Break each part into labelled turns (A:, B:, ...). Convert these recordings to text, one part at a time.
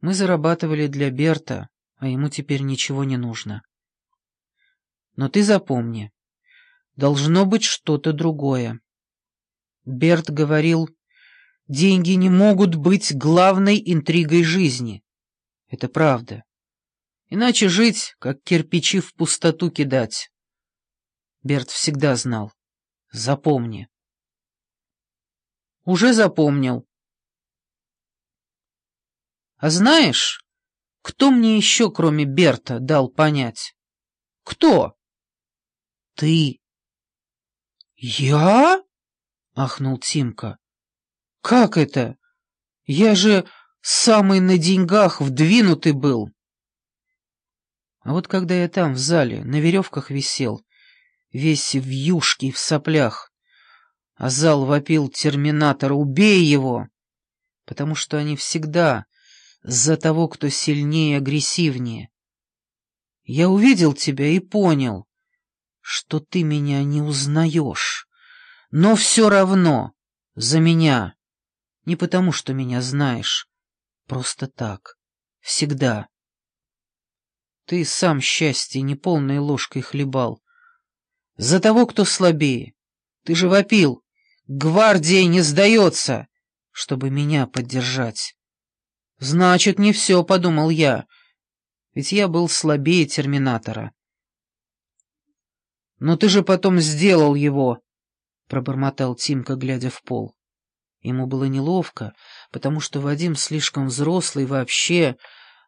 A: Мы зарабатывали для Берта, а ему теперь ничего не нужно. Но ты запомни, должно быть что-то другое. Берт говорил, деньги не могут быть главной интригой жизни. Это правда. Иначе жить, как кирпичи в пустоту кидать. Берт всегда знал. Запомни. Уже запомнил. А знаешь, кто мне еще, кроме Берта, дал понять? Кто? Ты. Я? Ахнул Тимка. Как это? Я же самый на деньгах вдвинутый был. А вот когда я там, в зале, на веревках висел, весь в юшке и в соплях, а зал вопил терминатора «Убей его!», потому что они всегда за того, кто сильнее и агрессивнее. Я увидел тебя и понял, что ты меня не узнаешь, но все равно за меня, не потому что меня знаешь, просто так, всегда. Ты сам счастье неполной ложкой хлебал. За того, кто слабее. Ты же вопил. Гвардия не сдается, чтобы меня поддержать. Значит, не все, подумал я. Ведь я был слабее терминатора. Но ты же потом сделал его, пробормотал Тимка, глядя в пол. Ему было неловко, потому что Вадим слишком взрослый вообще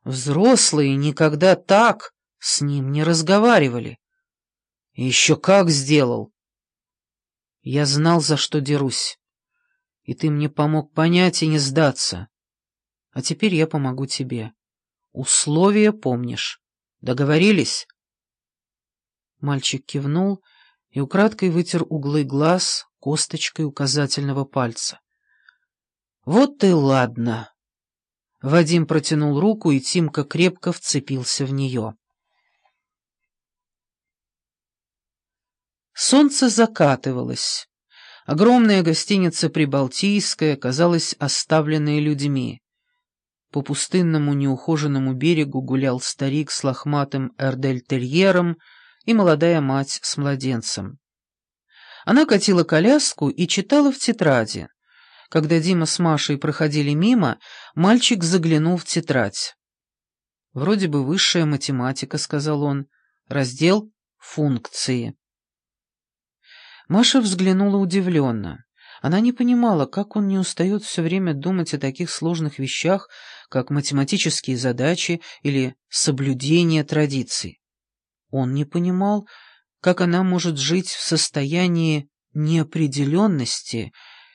A: Взрослые никогда так с ним не разговаривали. Еще как сделал. Я знал, за что дерусь. И ты мне помог понять и не сдаться. А теперь я помогу тебе. Условия помнишь. Договорились?» Мальчик кивнул и украдкой вытер углы глаз косточкой указательного пальца. «Вот и ладно!» Вадим протянул руку, и Тимка крепко вцепился в нее. Солнце закатывалось. Огромная гостиница «Прибалтийская» казалась оставленной людьми. По пустынному неухоженному берегу гулял старик с лохматым эрдельтерьером и молодая мать с младенцем. Она катила коляску и читала в тетради. Когда Дима с Машей проходили мимо, мальчик заглянул в тетрадь. «Вроде бы высшая математика», — сказал он. «Раздел «Функции». Маша взглянула удивленно. Она не понимала, как он не устает все время думать о таких сложных вещах, как математические задачи или соблюдение традиций. Он не понимал, как она может жить в состоянии неопределенности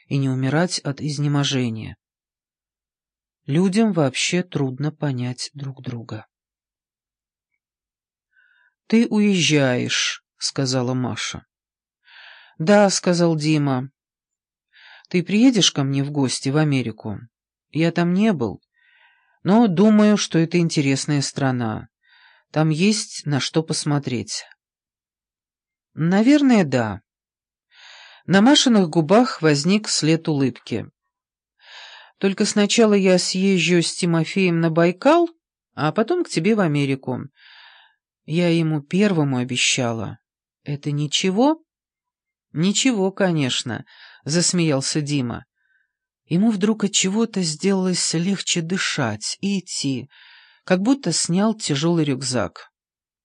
A: и не умирать от изнеможения. Людям вообще трудно понять друг друга. «Ты уезжаешь», — сказала Маша. «Да», — сказал Дима. «Ты приедешь ко мне в гости в Америку? Я там не был, но думаю, что это интересная страна. Там есть на что посмотреть». «Наверное, да». На Машиных губах возник след улыбки. «Только сначала я съезжу с Тимофеем на Байкал, а потом к тебе в Америку. Я ему первому обещала. Это ничего?» «Ничего, конечно», — засмеялся Дима. Ему вдруг от чего-то сделалось легче дышать и идти, как будто снял тяжелый рюкзак.